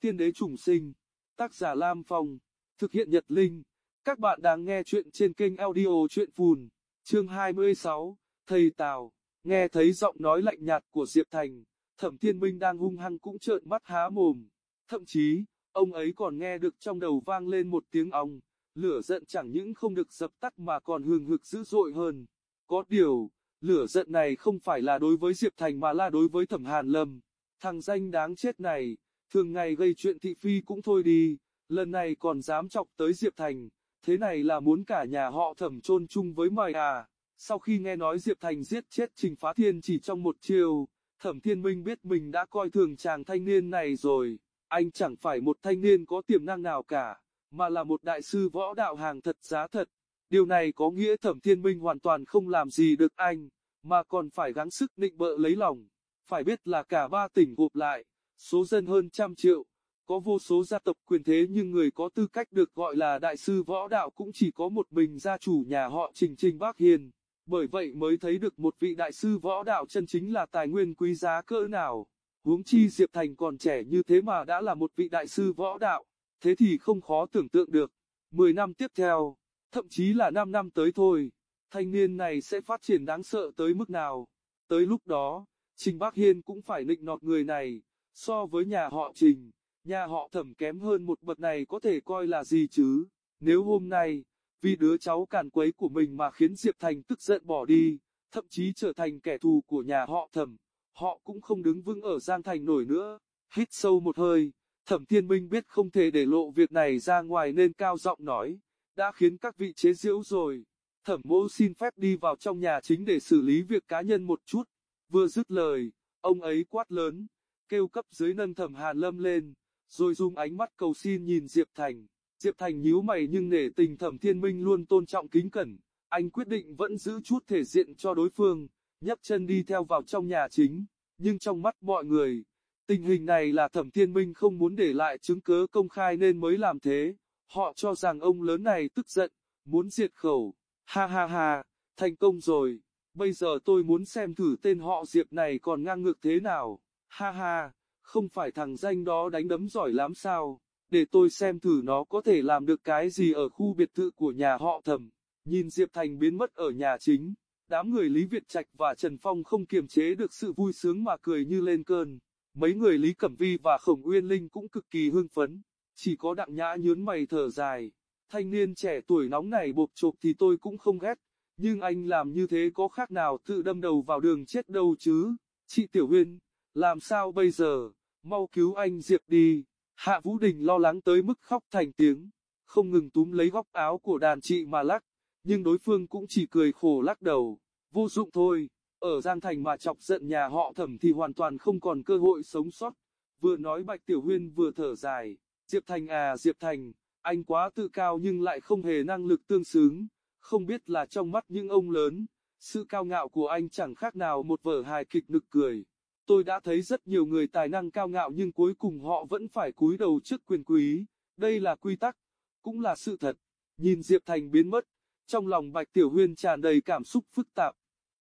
Tiên đế trùng sinh, tác giả Lam Phong, thực hiện Nhật Linh. Các bạn đang nghe chuyện trên kênh audio chuyện phùn, chương 26, Thầy Tào, nghe thấy giọng nói lạnh nhạt của Diệp Thành, Thẩm Thiên Minh đang hung hăng cũng trợn mắt há mồm, thậm chí, ông ấy còn nghe được trong đầu vang lên một tiếng ong, lửa giận chẳng những không được dập tắt mà còn hừng hực dữ dội hơn. Có điều, lửa giận này không phải là đối với Diệp Thành mà là đối với Thẩm Hàn Lâm. Thằng danh đáng chết này, thường ngày gây chuyện thị phi cũng thôi đi, lần này còn dám chọc tới Diệp Thành, thế này là muốn cả nhà họ thẩm chôn chung với mày à. Sau khi nghe nói Diệp Thành giết chết Trình Phá Thiên chỉ trong một chiều, thẩm thiên minh biết mình đã coi thường chàng thanh niên này rồi, anh chẳng phải một thanh niên có tiềm năng nào cả, mà là một đại sư võ đạo hàng thật giá thật. Điều này có nghĩa thẩm thiên minh hoàn toàn không làm gì được anh, mà còn phải gắng sức nịnh bợ lấy lòng. Phải biết là cả ba tỉnh gộp lại, số dân hơn trăm triệu, có vô số gia tộc quyền thế nhưng người có tư cách được gọi là đại sư võ đạo cũng chỉ có một mình gia chủ nhà họ Trình Trình Bác Hiền. Bởi vậy mới thấy được một vị đại sư võ đạo chân chính là tài nguyên quý giá cỡ nào. Huống chi Diệp Thành còn trẻ như thế mà đã là một vị đại sư võ đạo, thế thì không khó tưởng tượng được. Mười năm tiếp theo, thậm chí là năm năm tới thôi, thanh niên này sẽ phát triển đáng sợ tới mức nào. Tới lúc đó, Trình Bác Hiên cũng phải nịnh nọt người này, so với nhà họ Trình, nhà họ thẩm kém hơn một bậc này có thể coi là gì chứ. Nếu hôm nay, vì đứa cháu càn quấy của mình mà khiến Diệp Thành tức giận bỏ đi, thậm chí trở thành kẻ thù của nhà họ thẩm, họ cũng không đứng vững ở Giang Thành nổi nữa. Hít sâu một hơi, thẩm thiên minh biết không thể để lộ việc này ra ngoài nên cao giọng nói, đã khiến các vị chế giễu rồi. Thẩm mô xin phép đi vào trong nhà chính để xử lý việc cá nhân một chút. Vừa dứt lời, ông ấy quát lớn, kêu cấp dưới nâng thẩm hàn lâm lên, rồi dùng ánh mắt cầu xin nhìn Diệp Thành. Diệp Thành nhíu mày nhưng nể tình thẩm thiên minh luôn tôn trọng kính cẩn, anh quyết định vẫn giữ chút thể diện cho đối phương, nhấc chân đi theo vào trong nhà chính, nhưng trong mắt mọi người, tình hình này là thẩm thiên minh không muốn để lại chứng cớ công khai nên mới làm thế, họ cho rằng ông lớn này tức giận, muốn diệt khẩu, ha ha ha, thành công rồi, bây giờ tôi muốn xem thử tên họ Diệp này còn ngang ngược thế nào, ha ha, không phải thằng danh đó đánh đấm giỏi lắm sao để tôi xem thử nó có thể làm được cái gì ở khu biệt thự của nhà họ thẩm. Nhìn Diệp Thành biến mất ở nhà chính, đám người Lý Việt Trạch và Trần Phong không kiềm chế được sự vui sướng mà cười như lên cơn. Mấy người Lý Cẩm Vi và Khổng Uyên Linh cũng cực kỳ hưng phấn, chỉ có đặng nhã nhướn mày thở dài. Thanh niên trẻ tuổi nóng này bộp chộp thì tôi cũng không ghét, nhưng anh làm như thế có khác nào tự đâm đầu vào đường chết đâu chứ. Chị Tiểu Huyên, làm sao bây giờ, mau cứu anh Diệp đi. Hạ Vũ Đình lo lắng tới mức khóc thành tiếng, không ngừng túm lấy góc áo của đàn chị mà lắc, nhưng đối phương cũng chỉ cười khổ lắc đầu, vô dụng thôi, ở Giang Thành mà chọc giận nhà họ thẩm thì hoàn toàn không còn cơ hội sống sót. Vừa nói Bạch Tiểu Huyên vừa thở dài, Diệp Thành à Diệp Thành, anh quá tự cao nhưng lại không hề năng lực tương xứng, không biết là trong mắt những ông lớn, sự cao ngạo của anh chẳng khác nào một vở hài kịch nực cười. Tôi đã thấy rất nhiều người tài năng cao ngạo nhưng cuối cùng họ vẫn phải cúi đầu trước quyền quý, đây là quy tắc, cũng là sự thật. Nhìn Diệp Thành biến mất, trong lòng Bạch Tiểu Huyên tràn đầy cảm xúc phức tạp.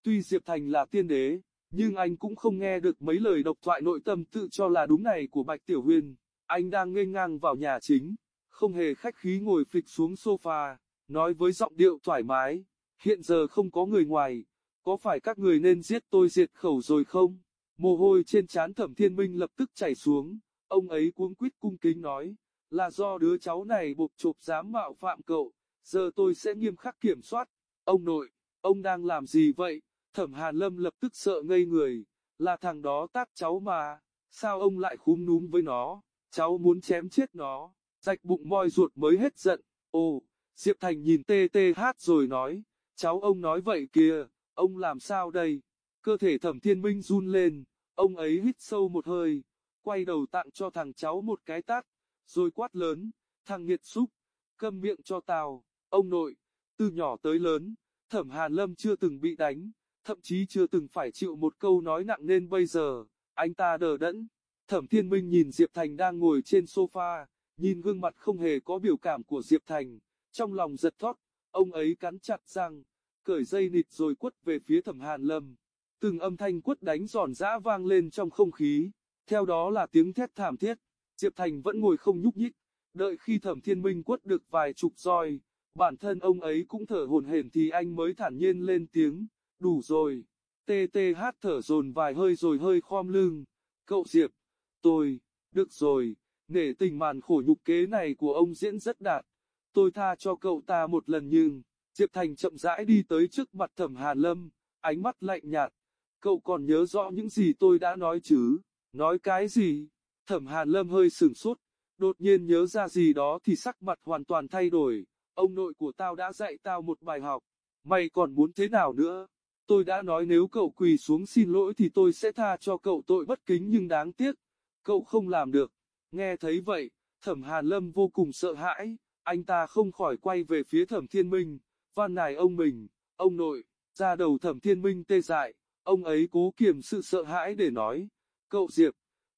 Tuy Diệp Thành là tiên đế, nhưng anh cũng không nghe được mấy lời độc thoại nội tâm tự cho là đúng này của Bạch Tiểu Huyên. Anh đang nghênh ngang vào nhà chính, không hề khách khí ngồi phịch xuống sofa, nói với giọng điệu thoải mái, hiện giờ không có người ngoài, có phải các người nên giết tôi diệt khẩu rồi không? Mồ hôi trên trán thẩm thiên minh lập tức chảy xuống, ông ấy cuống quýt cung kính nói, là do đứa cháu này bộc chộp dám mạo phạm cậu, giờ tôi sẽ nghiêm khắc kiểm soát. Ông nội, ông đang làm gì vậy? Thẩm Hàn Lâm lập tức sợ ngây người, là thằng đó tát cháu mà, sao ông lại khúm núm với nó, cháu muốn chém chết nó, rạch bụng moi ruột mới hết giận, ồ, Diệp Thành nhìn tê tê hát rồi nói, cháu ông nói vậy kìa, ông làm sao đây? Cơ thể thẩm thiên minh run lên, ông ấy hít sâu một hơi, quay đầu tặng cho thằng cháu một cái tát, rồi quát lớn, thằng nghiệt xúc, câm miệng cho tao, ông nội, từ nhỏ tới lớn, thẩm hàn lâm chưa từng bị đánh, thậm chí chưa từng phải chịu một câu nói nặng nên bây giờ, anh ta đờ đẫn. Thẩm Thiên Minh nhìn Diệp Thành đang ngồi trên sofa, nhìn gương mặt không hề có biểu cảm của Diệp Thành, trong lòng giật thót, ông ấy cắn chặt răng, cởi dây nịt rồi quất về phía Thẩm Hàn Lâm. Từng âm thanh quất đánh giòn giã vang lên trong không khí, theo đó là tiếng thét thảm thiết. Diệp Thành vẫn ngồi không nhúc nhích, đợi khi thẩm thiên minh quất được vài chục roi, bản thân ông ấy cũng thở hổn hển thì anh mới thản nhiên lên tiếng, đủ rồi. TTH thở dồn vài hơi rồi hơi khom lưng, cậu Diệp, tôi, được rồi, nể tình màn khổ nhục kế này của ông diễn rất đạt, tôi tha cho cậu ta một lần nhưng, Diệp Thành chậm rãi đi tới trước mặt thẩm Hàn Lâm, ánh mắt lạnh nhạt, cậu còn nhớ rõ những gì tôi đã nói chứ, nói cái gì, thẩm Hàn Lâm hơi sửng sốt, đột nhiên nhớ ra gì đó thì sắc mặt hoàn toàn thay đổi, ông nội của tao đã dạy tao một bài học, mày còn muốn thế nào nữa? Tôi đã nói nếu cậu quỳ xuống xin lỗi thì tôi sẽ tha cho cậu tội bất kính nhưng đáng tiếc, cậu không làm được. Nghe thấy vậy, thẩm Hàn Lâm vô cùng sợ hãi, anh ta không khỏi quay về phía thẩm Thiên Minh, van nài ông mình, ông nội, ra đầu thẩm Thiên Minh tê dại, ông ấy cố kiềm sự sợ hãi để nói, cậu Diệp,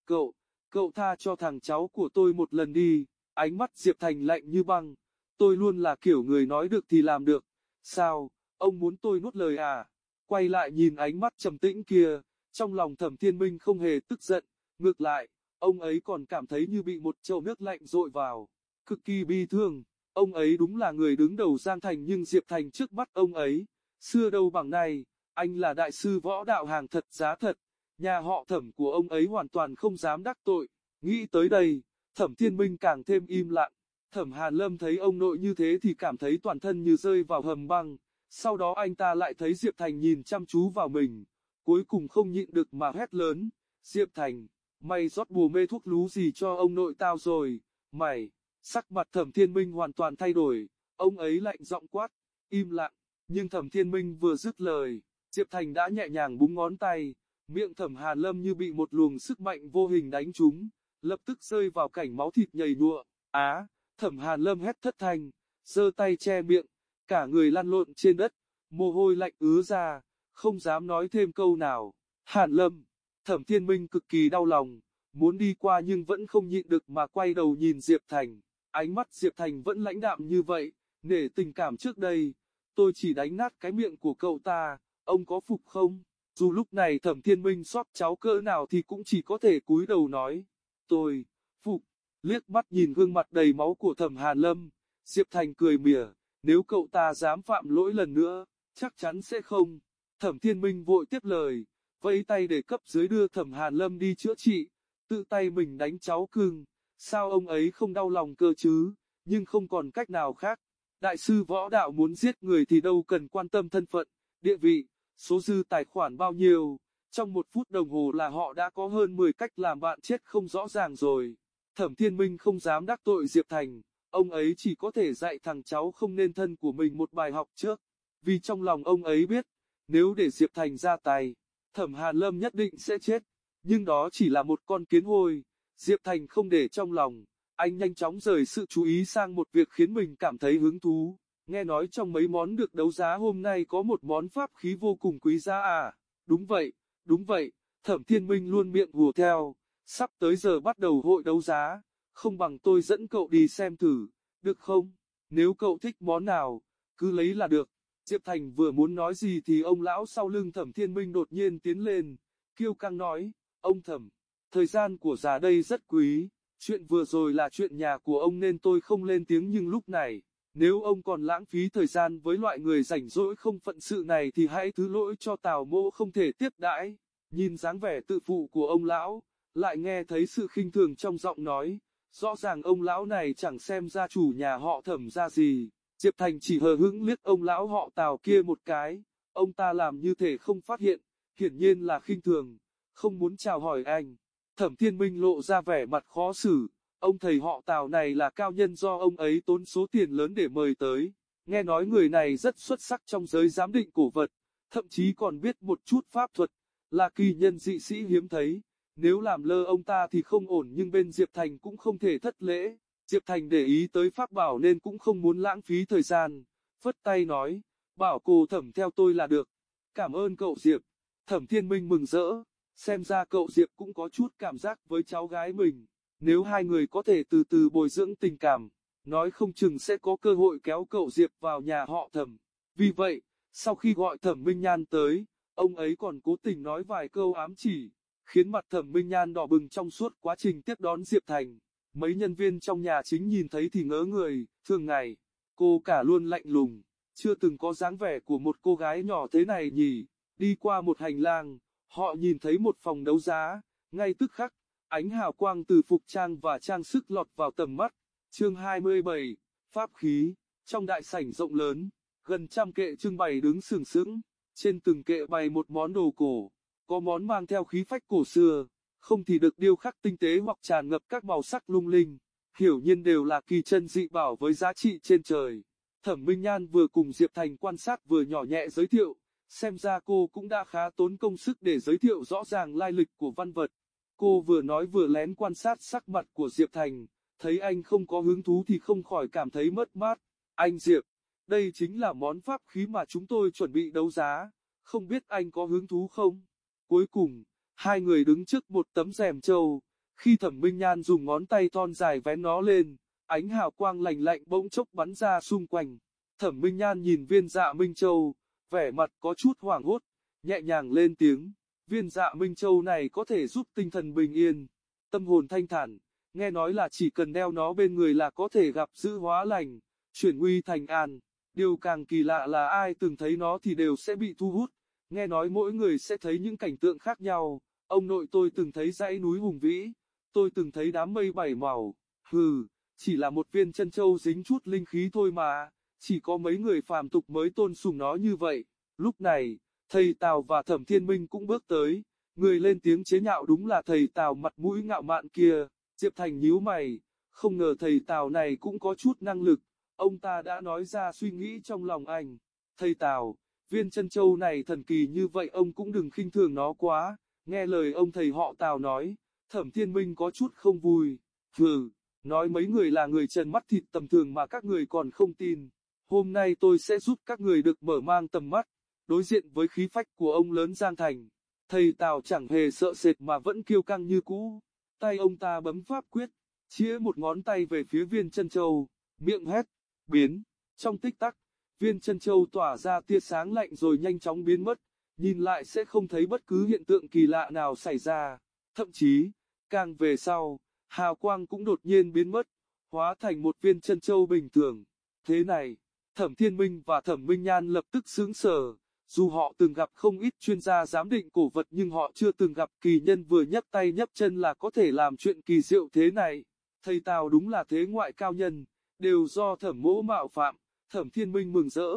cậu, cậu tha cho thằng cháu của tôi một lần đi, ánh mắt Diệp Thành lạnh như băng, tôi luôn là kiểu người nói được thì làm được, sao, ông muốn tôi nuốt lời à? Quay lại nhìn ánh mắt trầm tĩnh kia, trong lòng thẩm thiên minh không hề tức giận, ngược lại, ông ấy còn cảm thấy như bị một chậu nước lạnh rội vào, cực kỳ bi thương, ông ấy đúng là người đứng đầu Giang Thành nhưng Diệp Thành trước mắt ông ấy, xưa đâu bằng nay, anh là đại sư võ đạo hàng thật giá thật, nhà họ thẩm của ông ấy hoàn toàn không dám đắc tội, nghĩ tới đây, thẩm thiên minh càng thêm im lặng, thẩm Hàn Lâm thấy ông nội như thế thì cảm thấy toàn thân như rơi vào hầm băng, sau đó anh ta lại thấy Diệp Thành nhìn chăm chú vào mình, cuối cùng không nhịn được mà hét lớn, Diệp Thành, mày rót bùa mê thuốc lú gì cho ông nội tao rồi, mày, sắc mặt thẩm thiên minh hoàn toàn thay đổi, ông ấy lạnh giọng quát, im lặng, nhưng thẩm thiên minh vừa dứt lời, Diệp Thành đã nhẹ nhàng búng ngón tay, miệng thẩm hàn lâm như bị một luồng sức mạnh vô hình đánh trúng, lập tức rơi vào cảnh máu thịt nhầy nhụa, á, thẩm hàn lâm hét thất thanh, giơ tay che miệng, cả người lăn lộn trên đất, mồ hôi lạnh ứa ra, không dám nói thêm câu nào. Hàn Lâm, Thẩm Thiên Minh cực kỳ đau lòng, muốn đi qua nhưng vẫn không nhịn được mà quay đầu nhìn Diệp Thành. Ánh mắt Diệp Thành vẫn lãnh đạm như vậy, nể tình cảm trước đây, tôi chỉ đánh nát cái miệng của cậu ta, ông có phục không? Dù lúc này Thẩm Thiên Minh xót cháu cỡ nào thì cũng chỉ có thể cúi đầu nói, tôi, phục, liếc mắt nhìn gương mặt đầy máu của Thẩm Hàn Lâm, Diệp Thành cười mỉa, nếu cậu ta dám phạm lỗi lần nữa, chắc chắn sẽ không. Thẩm Thiên Minh vội tiếp lời, vẫy tay để cấp dưới đưa Thẩm Hàn Lâm đi chữa trị, tự tay mình đánh cháu cưng, sao ông ấy không đau lòng cơ chứ, nhưng không còn cách nào khác. Đại sư võ đạo muốn giết người thì đâu cần quan tâm thân phận, địa vị, số dư tài khoản bao nhiêu, trong một phút đồng hồ là họ đã có hơn 10 cách làm bạn chết không rõ ràng rồi. Thẩm Thiên Minh không dám đắc tội Diệp Thành, ông ấy chỉ có thể dạy thằng cháu không nên thân của mình một bài học trước, vì trong lòng ông ấy biết, nếu để Diệp Thành ra tay, thẩm Hàn Lâm nhất định sẽ chết, nhưng đó chỉ là một con kiến hôi, Diệp Thành không để trong lòng, anh nhanh chóng rời sự chú ý sang một việc khiến mình cảm thấy hứng thú, nghe nói trong mấy món được đấu giá hôm nay có một món pháp khí vô cùng quý giá à, đúng vậy, đúng vậy, thẩm thiên minh luôn miệng hùa theo, sắp tới giờ bắt đầu hội đấu giá. Không bằng tôi dẫn cậu đi xem thử, được không? Nếu cậu thích món nào, cứ lấy là được. Diệp Thành vừa muốn nói gì thì ông lão sau lưng thẩm thiên minh đột nhiên tiến lên, kiêu căng nói, ông thẩm, thời gian của già đây rất quý, chuyện vừa rồi là chuyện nhà của ông nên tôi không lên tiếng nhưng lúc này, nếu ông còn lãng phí thời gian với loại người rảnh rỗi không phận sự này thì hãy thứ lỗi cho Tào Mỗ không thể tiếp đãi. Nhìn dáng vẻ tự phụ của ông lão, lại nghe thấy sự khinh thường trong giọng nói, Rõ ràng ông lão này chẳng xem gia chủ nhà họ thẩm ra gì, Diệp Thành chỉ hờ hững liếc ông lão họ tào kia một cái, ông ta làm như thể không phát hiện, hiển nhiên là khinh thường, không muốn chào hỏi anh. Thẩm Thiên Minh lộ ra vẻ mặt khó xử, ông thầy họ tào này là cao nhân do ông ấy tốn số tiền lớn để mời tới, nghe nói người này rất xuất sắc trong giới giám định cổ vật, thậm chí còn biết một chút pháp thuật, là kỳ nhân dị sĩ hiếm thấy. Nếu làm lơ ông ta thì không ổn nhưng bên Diệp Thành cũng không thể thất lễ. Diệp Thành để ý tới pháp bảo nên cũng không muốn lãng phí thời gian. Phất tay nói, bảo cô thẩm theo tôi là được. Cảm ơn cậu Diệp. Thẩm Thiên Minh mừng rỡ, xem ra cậu Diệp cũng có chút cảm giác với cháu gái mình. Nếu hai người có thể từ từ bồi dưỡng tình cảm, nói không chừng sẽ có cơ hội kéo cậu Diệp vào nhà họ thẩm. Vì vậy, sau khi gọi thẩm Minh Nhan tới, ông ấy còn cố tình nói vài câu ám chỉ khiến mặt thẩm Minh Nhan đỏ bừng trong suốt quá trình tiếp đón Diệp Thành. Mấy nhân viên trong nhà chính nhìn thấy thì ngỡ người, thường ngày, cô cả luôn lạnh lùng, chưa từng có dáng vẻ của một cô gái nhỏ thế này nhỉ. Đi qua một hành lang, họ nhìn thấy một phòng đấu giá, ngay tức khắc, ánh hào quang từ phục trang và trang sức lọt vào tầm mắt. Chương 27, Pháp khí, trong đại sảnh rộng lớn, gần trăm kệ trưng bày đứng sừng sững, trên từng kệ bày một món đồ cổ, có món mang theo khí phách cổ xưa, không thì được điêu khắc tinh tế hoặc tràn ngập các màu sắc lung linh, hiểu nhiên đều là kỳ chân dị bảo với giá trị trên trời. Thẩm Minh Nhan vừa cùng Diệp Thành quan sát vừa nhỏ nhẹ giới thiệu, xem ra cô cũng đã khá tốn công sức để giới thiệu rõ ràng lai lịch của văn vật. Cô vừa nói vừa lén quan sát sắc mặt của Diệp Thành, thấy anh không có hứng thú thì không khỏi cảm thấy mất mát. Anh Diệp, đây chính là món pháp khí mà chúng tôi chuẩn bị đấu giá, không biết anh có hứng thú không? Cuối cùng, hai người đứng trước một tấm rèm trâu, khi thẩm minh nhan dùng ngón tay thon dài vén nó lên, ánh hào quang lạnh lạnh bỗng chốc bắn ra xung quanh. Thẩm minh nhan nhìn viên dạ Minh Châu, vẻ mặt có chút hoảng hốt, nhẹ nhàng lên tiếng. Viên dạ Minh Châu này có thể giúp tinh thần bình yên, tâm hồn thanh thản, nghe nói là chỉ cần đeo nó bên người là có thể gặp dữ hóa lành, chuyển nguy thành an. Điều càng kỳ lạ là ai từng thấy nó thì đều sẽ bị thu hút, nghe nói mỗi người sẽ thấy những cảnh tượng khác nhau. Ông nội tôi từng thấy dãy núi hùng vĩ, tôi từng thấy đám mây bảy màu, hừ, chỉ là một viên chân châu dính chút linh khí thôi mà, chỉ có mấy người phàm tục mới tôn sùng nó như vậy. Lúc này, thầy Tào và Thẩm Thiên Minh cũng bước tới, người lên tiếng chế nhạo đúng là thầy Tào mặt mũi ngạo mạn kia, Diệp Thành nhíu mày, không ngờ thầy Tào này cũng có chút năng lực, ông ta đã nói ra suy nghĩ trong lòng anh. Thầy Tào, viên chân châu này thần kỳ như vậy ông cũng đừng khinh thường nó quá, nghe lời ông thầy họ Tào nói, Thẩm Thiên Minh có chút không vui, hừ, nói mấy người là người trần mắt thịt tầm thường mà các người còn không tin. Hôm nay tôi sẽ giúp các người được mở mang tầm mắt, đối diện với khí phách của ông lớn Giang Thành. Thầy Tào chẳng hề sợ sệt mà vẫn kiêu căng như cũ. Tay ông ta bấm pháp quyết, chĩa một ngón tay về phía viên chân châu, miệng hét, biến. Trong tích tắc, viên chân châu tỏa ra tia sáng lạnh rồi nhanh chóng biến mất, nhìn lại sẽ không thấy bất cứ hiện tượng kỳ lạ nào xảy ra. Thậm chí, càng về sau, hào quang cũng đột nhiên biến mất, hóa thành một viên chân châu bình thường. Thế này, Thẩm Thiên Minh và Thẩm Minh Nhan lập tức sướng sờ. Dù họ từng gặp không ít chuyên gia giám định cổ vật nhưng họ chưa từng gặp kỳ nhân vừa nhấc tay nhấc chân là có thể làm chuyện kỳ diệu thế này. Thầy Tào đúng là thế ngoại cao nhân, đều do thẩm mỗ mạo phạm, thẩm thiên minh mừng rỡ,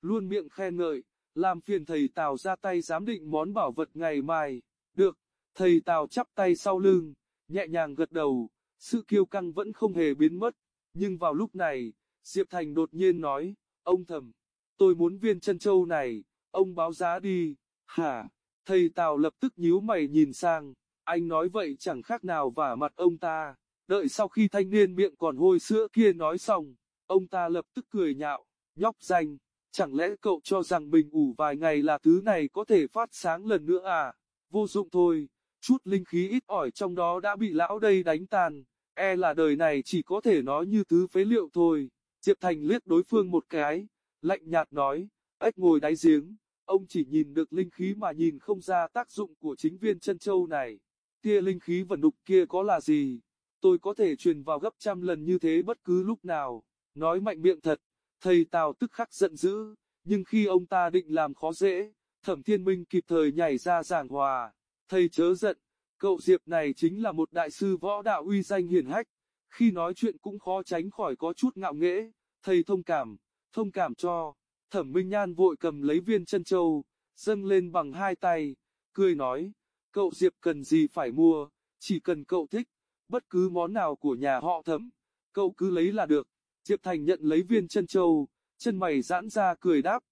luôn miệng khen ngợi, làm phiền thầy Tào ra tay giám định món bảo vật ngày mai. Được, thầy Tào chắp tay sau lưng, nhẹ nhàng gật đầu, sự kiêu căng vẫn không hề biến mất. Nhưng vào lúc này, Diệp Thành đột nhiên nói, ông thầm, tôi muốn viên chân châu này, ông báo giá đi, hả, thầy Tào lập tức nhíu mày nhìn sang, anh nói vậy chẳng khác nào vả mặt ông ta, đợi sau khi thanh niên miệng còn hôi sữa kia nói xong, ông ta lập tức cười nhạo, nhóc danh, chẳng lẽ cậu cho rằng mình ủ vài ngày là thứ này có thể phát sáng lần nữa à, vô dụng thôi, chút linh khí ít ỏi trong đó đã bị lão đây đánh tàn, e là đời này chỉ có thể nói như thứ phế liệu thôi, Diệp Thành liếc đối phương một cái, lạnh nhạt nói, ếch ngồi đáy giếng, ông chỉ nhìn được linh khí mà nhìn không ra tác dụng của chính viên chân châu này. Tia linh khí vẩn đục kia có là gì? Tôi có thể truyền vào gấp trăm lần như thế bất cứ lúc nào. Nói mạnh miệng thật, thầy Tào tức khắc giận dữ, nhưng khi ông ta định làm khó dễ, Thẩm Thiên Minh kịp thời nhảy ra giảng hòa. Thầy chớ giận, cậu Diệp này chính là một đại sư võ đạo uy danh hiển hách. Khi nói chuyện cũng khó tránh khỏi có chút ngạo nghễ, thầy thông cảm, thông cảm cho. Thẩm Minh Nhan vội cầm lấy viên chân châu, dâng lên bằng hai tay, cười nói, cậu Diệp cần gì phải mua, chỉ cần cậu thích, bất cứ món nào của nhà họ thẩm, cậu cứ lấy là được. Diệp Thành nhận lấy viên chân châu, chân mày giãn ra cười đáp,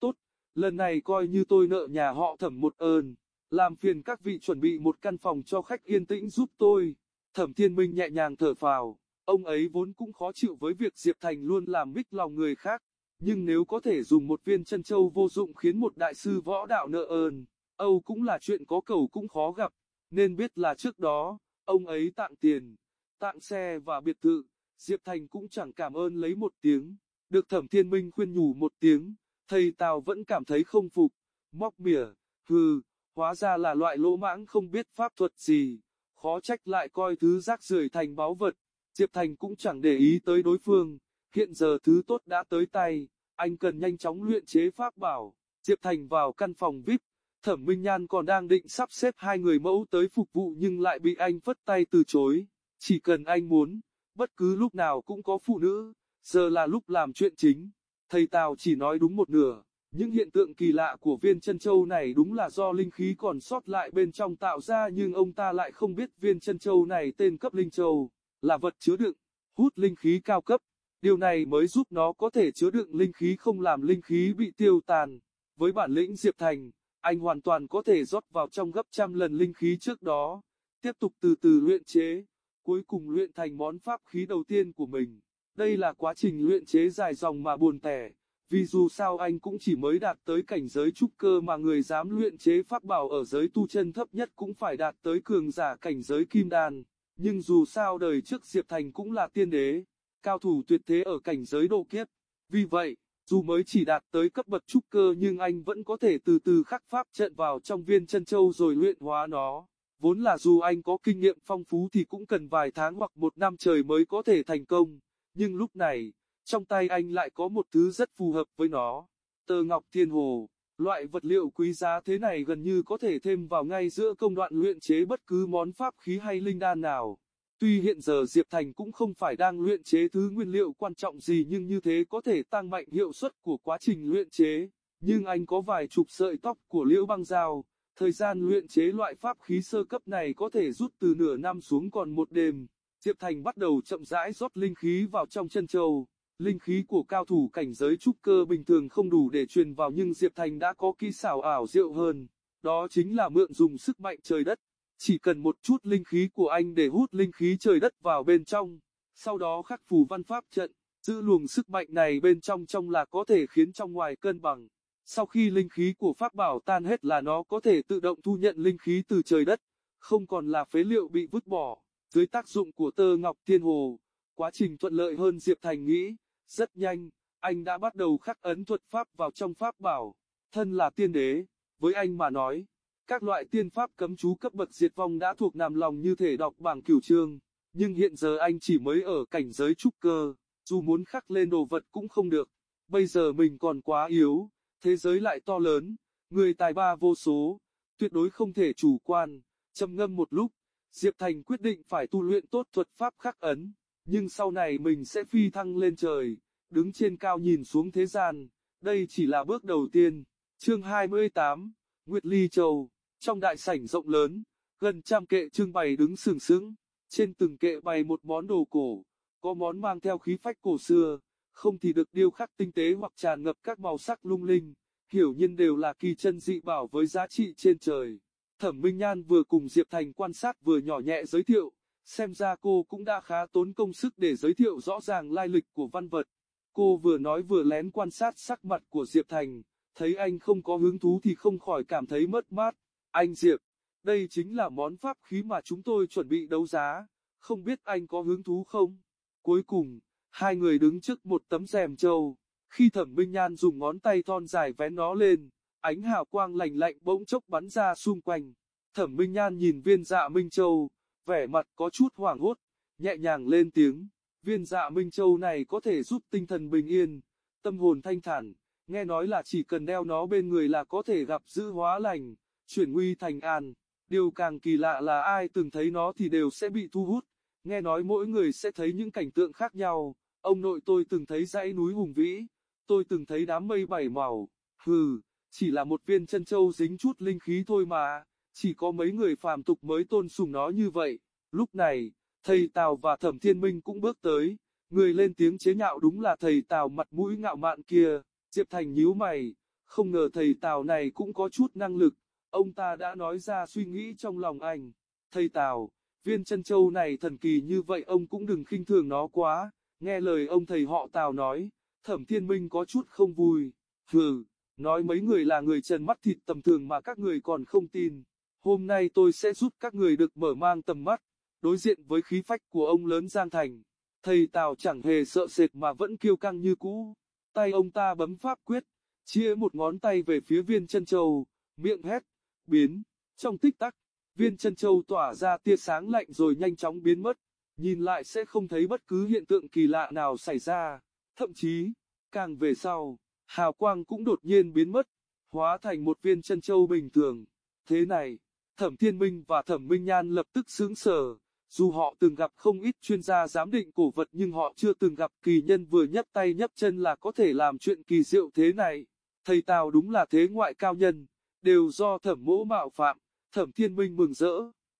tốt, lần này coi như tôi nợ nhà họ thẩm một ơn, làm phiền các vị chuẩn bị một căn phòng cho khách yên tĩnh giúp tôi. Thẩm Thiên Minh nhẹ nhàng thở phào, ông ấy vốn cũng khó chịu với việc Diệp Thành luôn làm mích lòng người khác, nhưng nếu có thể dùng một viên chân châu vô dụng khiến một đại sư võ đạo nợ ơn, Âu cũng là chuyện có cầu cũng khó gặp, nên biết là trước đó, ông ấy tặng tiền, tặng xe và biệt thự, Diệp Thành cũng chẳng cảm ơn lấy một tiếng, được Thẩm Thiên Minh khuyên nhủ một tiếng, thầy Tào vẫn cảm thấy không phục, móc mỉa, hừ, hóa ra là loại lỗ mãng không biết pháp thuật gì, khó trách lại coi thứ rác rưởi thành báu vật, Diệp Thành cũng chẳng để ý tới đối phương, hiện giờ thứ tốt đã tới tay, anh cần nhanh chóng luyện chế pháp bảo. Diệp Thành vào căn phòng VIP, Thẩm Minh Nhan còn đang định sắp xếp hai người mẫu tới phục vụ nhưng lại bị anh phất tay từ chối. Chỉ cần anh muốn, bất cứ lúc nào cũng có phụ nữ, giờ là lúc làm chuyện chính. Thầy Tào chỉ nói đúng một nửa, những hiện tượng kỳ lạ của viên chân châu này đúng là do linh khí còn sót lại bên trong tạo ra nhưng ông ta lại không biết viên chân châu này tên cấp linh châu, là vật chứa đựng, hút linh khí cao cấp. Điều này mới giúp nó có thể chứa đựng linh khí không làm linh khí bị tiêu tàn. Với bản lĩnh Diệp Thành, anh hoàn toàn có thể rót vào trong gấp trăm lần linh khí trước đó, tiếp tục từ từ luyện chế, cuối cùng luyện thành món pháp khí đầu tiên của mình. Đây là quá trình luyện chế dài dòng mà buồn tẻ, vì dù sao anh cũng chỉ mới đạt tới cảnh giới trúc cơ mà người dám luyện chế pháp bảo ở giới tu chân thấp nhất cũng phải đạt tới cường giả cảnh giới kim đan. Nhưng dù sao đời trước Diệp Thành cũng là tiên đế, cao thủ tuyệt thế ở cảnh giới độ kiếp. Vì vậy, dù mới chỉ đạt tới cấp bậc trúc cơ nhưng anh vẫn có thể từ từ khắc pháp trận vào trong viên chân châu rồi luyện hóa nó. Vốn là dù anh có kinh nghiệm phong phú thì cũng cần vài tháng hoặc một năm trời mới có thể thành công. Nhưng lúc này, trong tay anh lại có một thứ rất phù hợp với nó. Tờ ngọc thiên hồ, loại vật liệu quý giá thế này gần như có thể thêm vào ngay giữa công đoạn luyện chế bất cứ món pháp khí hay linh đan nào. Tuy hiện giờ Diệp Thành cũng không phải đang luyện chế thứ nguyên liệu quan trọng gì nhưng như thế có thể tăng mạnh hiệu suất của quá trình luyện chế. Nhưng anh có vài chục sợi tóc của liễu băng dao, thời gian luyện chế loại pháp khí sơ cấp này có thể rút từ nửa năm xuống còn một đêm. Diệp Thành bắt đầu chậm rãi rót linh khí vào trong chân châu. Linh khí của cao thủ cảnh giới trúc cơ bình thường không đủ để truyền vào nhưng Diệp Thành đã có kỹ xảo ảo diệu hơn. Đó chính là mượn dùng sức mạnh trời đất. Chỉ cần một chút linh khí của anh để hút linh khí trời đất vào bên trong, sau đó khắc phù văn pháp trận, giữ luồng sức mạnh này bên trong trong là có thể khiến trong ngoài cân bằng. Sau khi linh khí của pháp bảo tan hết là nó có thể tự động thu nhận linh khí từ trời đất, không còn là phế liệu bị vứt bỏ. Dưới tác dụng của tơ ngọc thiên hồ, quá trình thuận lợi hơn Diệp Thành nghĩ, rất nhanh, anh đã bắt đầu khắc ấn thuật pháp vào trong pháp bảo. Thân là tiên đế, với anh mà nói, các loại tiên pháp cấm chú cấp bậc diệt vong đã thuộc nằm lòng như thể đọc bảng cửu chương, nhưng hiện giờ anh chỉ mới ở cảnh giới trúc cơ, dù muốn khắc lên đồ vật cũng không được. Bây giờ mình còn quá yếu, thế giới lại to lớn, người tài ba vô số, tuyệt đối không thể chủ quan. Trầm ngâm một lúc, Diệp Thành quyết định phải tu luyện tốt thuật pháp khắc ấn, nhưng sau này mình sẽ phi thăng lên trời, đứng trên cao nhìn xuống thế gian, đây chỉ là bước đầu tiên. Chương 28, Nguyệt Ly Châu. Trong đại sảnh rộng lớn, gần trăm kệ trưng bày đứng sừng sững, trên từng kệ bày một món đồ cổ, có món mang theo khí phách cổ xưa, không thì được điêu khắc tinh tế hoặc tràn ngập các màu sắc lung linh, hiểu nhiên đều là kỳ chân dị bảo với giá trị trên trời. Thẩm Minh Nhan vừa cùng Diệp Thành quan sát vừa nhỏ nhẹ giới thiệu, xem ra cô cũng đã khá tốn công sức để giới thiệu rõ ràng lai lịch của văn vật. Cô vừa nói vừa lén quan sát sắc mặt của Diệp Thành, thấy anh không có hứng thú thì không khỏi cảm thấy mất mát. Anh Diệp, đây chính là món pháp khí mà chúng tôi chuẩn bị đấu giá, không biết anh có hứng thú không? Cuối cùng, hai người đứng trước một tấm rèm trâu, khi thẩm minh nhan dùng ngón tay thon dài vén nó lên, ánh hào quang lạnh lạnh bỗng chốc bắn ra xung quanh. Thẩm minh nhan nhìn viên dạ Minh Châu, vẻ mặt có chút hoảng hốt, nhẹ nhàng lên tiếng, viên dạ Minh Châu này có thể giúp tinh thần bình yên, tâm hồn thanh thản, nghe nói là chỉ cần đeo nó bên người là có thể gặp dữ hóa lành chuyển nguy thành an. Điều càng kỳ lạ là ai từng thấy nó thì đều sẽ bị thu hút, nghe nói mỗi người sẽ thấy những cảnh tượng khác nhau. Ông nội tôi từng thấy dãy núi hùng vĩ, tôi từng thấy đám mây bảy màu, hừ, chỉ là một viên chân châu dính chút linh khí thôi mà, chỉ có mấy người phàm tục mới tôn sùng nó như vậy. Lúc này, thầy Tào và Thẩm Thiên Minh cũng bước tới, người lên tiếng chế nhạo đúng là thầy Tào mặt mũi ngạo mạn kia, Diệp Thành nhíu mày, không ngờ thầy Tào này cũng có chút năng lực, Ông ta đã nói ra suy nghĩ trong lòng anh. Thầy Tào, viên chân châu này thần kỳ như vậy ông cũng đừng khinh thường nó quá. Nghe lời ông thầy họ Tào nói, thẩm thiên minh có chút không vui. Hừ, nói mấy người là người trần mắt thịt tầm thường mà các người còn không tin. Hôm nay tôi sẽ giúp các người được mở mang tầm mắt, đối diện với khí phách của ông lớn Giang Thành. Thầy Tào chẳng hề sợ sệt mà vẫn kiêu căng như cũ. Tay ông ta bấm pháp quyết, chia một ngón tay về phía viên chân châu, miệng hét, biến, trong tích tắc, viên chân châu tỏa ra tia sáng lạnh rồi nhanh chóng biến mất, nhìn lại sẽ không thấy bất cứ hiện tượng kỳ lạ nào xảy ra. Thậm chí, càng về sau, hào quang cũng đột nhiên biến mất, hóa thành một viên chân châu bình thường. Thế này, Thẩm Thiên Minh và Thẩm Minh Nhan lập tức sướng sở. Dù họ từng gặp không ít chuyên gia giám định cổ vật nhưng họ chưa từng gặp kỳ nhân vừa nhấp tay nhấp chân là có thể làm chuyện kỳ diệu thế này. Thầy Tào đúng là thế ngoại cao nhân, đều do thẩm mỗ mạo phạm, thẩm thiên minh mừng rỡ,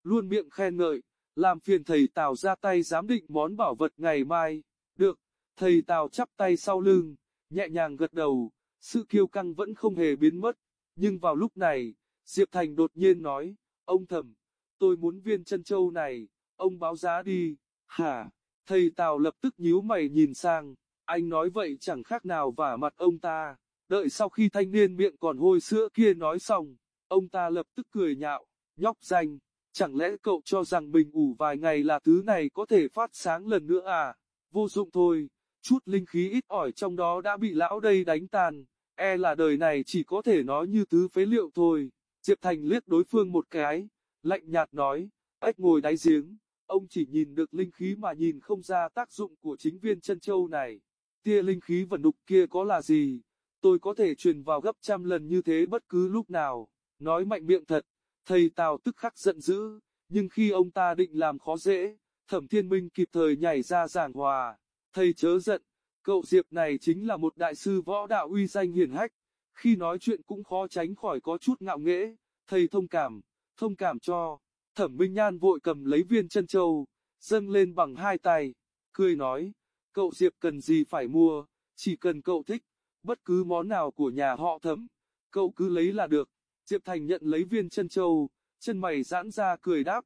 luôn miệng khen ngợi, làm phiền thầy Tào ra tay giám định món bảo vật ngày mai. Được, thầy Tào chắp tay sau lưng, nhẹ nhàng gật đầu, sự kiêu căng vẫn không hề biến mất. Nhưng vào lúc này, Diệp Thành đột nhiên nói, ông thẩm, tôi muốn viên chân châu này, ông báo giá đi, hả? Thầy Tào lập tức nhíu mày nhìn sang, anh nói vậy chẳng khác nào vả mặt ông ta. Đợi sau khi thanh niên miệng còn hôi sữa kia nói xong, ông ta lập tức cười nhạo, nhóc danh, chẳng lẽ cậu cho rằng mình ủ vài ngày là thứ này có thể phát sáng lần nữa à? Vô dụng thôi, chút linh khí ít ỏi trong đó đã bị lão đây đánh tàn, e là đời này chỉ có thể nói như thứ phế liệu thôi. Diệp Thành liếc đối phương một cái, lạnh nhạt nói, ếch ngồi đáy giếng, ông chỉ nhìn được linh khí mà nhìn không ra tác dụng của chính viên chân châu này. Tia linh khí vẩn đục kia có là gì? tôi có thể truyền vào gấp trăm lần như thế bất cứ lúc nào, nói mạnh miệng thật, thầy Tào tức khắc giận dữ, nhưng khi ông ta định làm khó dễ, thẩm thiên minh kịp thời nhảy ra giảng hòa, thầy chớ giận, cậu Diệp này chính là một đại sư võ đạo uy danh hiển hách, khi nói chuyện cũng khó tránh khỏi có chút ngạo nghễ, thầy thông cảm, thông cảm cho, thẩm minh nhan vội cầm lấy viên chân châu, dâng lên bằng hai tay, cười nói, cậu Diệp cần gì phải mua, chỉ cần cậu thích, bất cứ món nào của nhà họ Thẩm, cậu cứ lấy là được. Diệp Thành nhận lấy viên chân châu, chân mày giãn ra cười đáp,